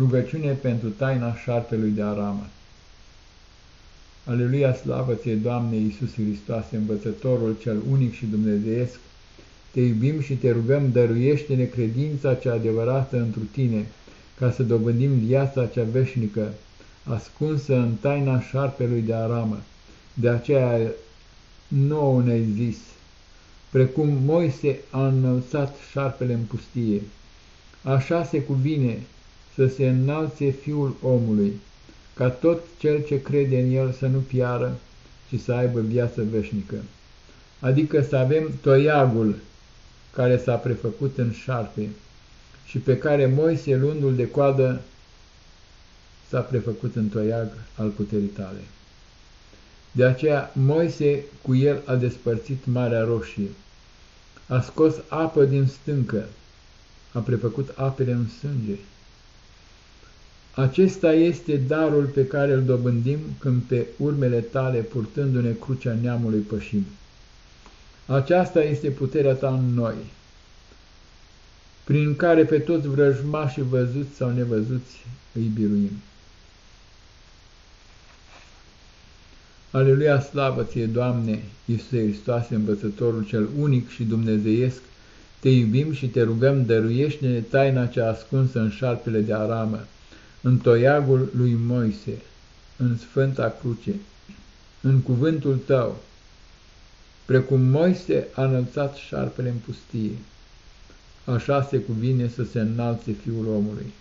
Rugăciune pentru taina șarpelui de aramă. Aleluia, slavă ție, Doamne Iisus Hristoase, învățătorul cel unic și dumnezeiesc, te iubim și te rugăm, dăruiește-ne credința cea adevărată întru tine, ca să dobândim viața cea veșnică, ascunsă în taina șarpelui de aramă. De aceea nouă ne-ai zis, precum Moise a înălțat șarpele în pustie, așa se cuvine să se înalțe Fiul omului, ca tot cel ce crede în El să nu piară, ci să aibă viață veșnică. Adică să avem toiagul care s-a prefăcut în șarpe și pe care Moise, luându-l de coadă, s-a prefăcut în toiag al puterii tale. De aceea Moise cu el a despărțit Marea Roșie, a scos apă din stâncă, a prefăcut apele în sânge. Acesta este darul pe care îl dobândim când pe urmele tale, purtându-ne crucea neamului pășim. Aceasta este puterea ta în noi, prin care pe toți vrăjmașii văzuți sau nevăzuți îi biruim. Aleluia, slavă ție, Doamne, Iisuse Hristoase, învățătorul cel unic și dumnezeiesc, te iubim și te rugăm, dăruiește-ne taina cea ascunsă în șarpele de aramă, în toiagul lui Moise, în Sfânta Cruce, în cuvântul tău, precum Moise a înălțat șarpele în pustie, așa se cuvine să se înalțe Fiul omului,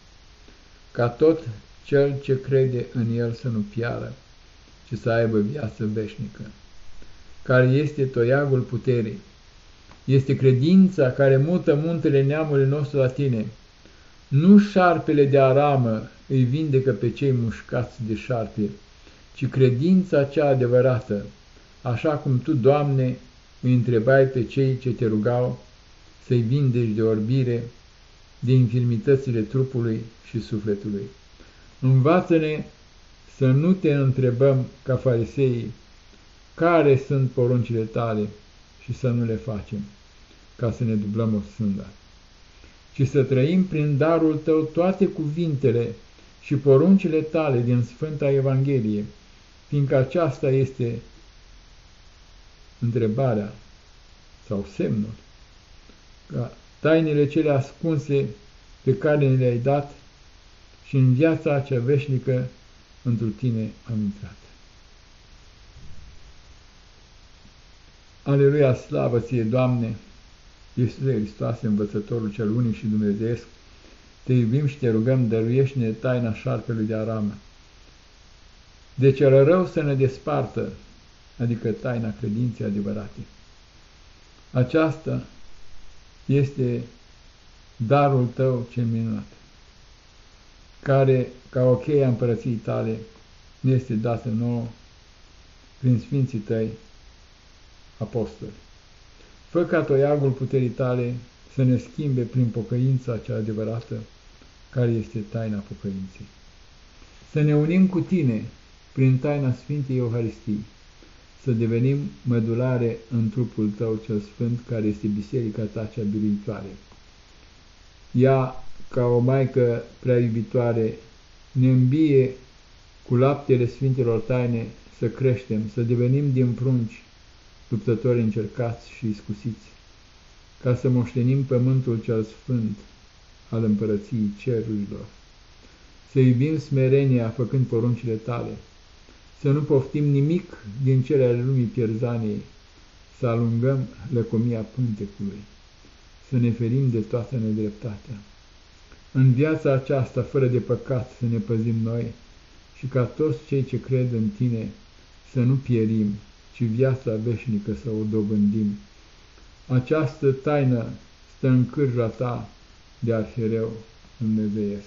ca tot cel ce crede în el să nu piară, ci să aibă viață veșnică, care este toiagul puterii, este credința care mută muntele neamului nostru la tine. Nu șarpele de aramă îi vindecă pe cei mușcați de șarpe, ci credința cea adevărată, așa cum tu, Doamne, îi întrebai pe cei ce te rugau să-i vindeci de orbire, de infirmitățile trupului și sufletului. Învață-ne să nu te întrebăm ca fariseii care sunt poruncile tale și să nu le facem, ca să ne dublăm o sânda, ci să trăim prin darul tău toate cuvintele și poruncile tale din Sfânta Evanghelie, fiindcă aceasta este întrebarea sau semnul, ca tainele cele ascunse pe care ne le-ai dat și în viața acea veșnică într tine am intrat. Aleluia, slavă ție, Doamne, Iisuse Hristoase, învățătorul cel unic și dumnezeesc, te iubim și te rugăm, dăruiește-ne taina șarpelui de aramă. De cel rău să ne despartă, adică taina credinței adevărate. Aceasta este darul tău cel minunat, care, ca o cheie a împărăției tale, ne este dată nouă prin Sfinții tăi apostoli. Fă ca toiagul puterii tale să ne schimbe prin pocăința cea adevărată, care este taina pocăinței. Să ne unim cu tine prin taina Sfintei Euharistii, să devenim mădulare în trupul tău cel sfânt, care este biserica ta cea biruitoare. Ea, ca o maică prea iubitoare, ne îmbie cu laptele Sfintelor Taine să creștem, să devenim din prunci, luptători încercați și iscusiți, ca să moștenim pământul cel sfânt al împărăției cerurilor. Să iubim smerenia făcând poruncile tale, să nu poftim nimic din cele ale lumii pierzaniei, să alungăm lăcomia pântecului, să ne ferim de toată nedreptatea. În viața aceasta, fără de păcat, să ne păzim noi și ca toți cei ce cred în tine să nu pierim, ci viața veșnică să o dobândim. Această taină stă în cârja ta de arhereu dumnezeiesc.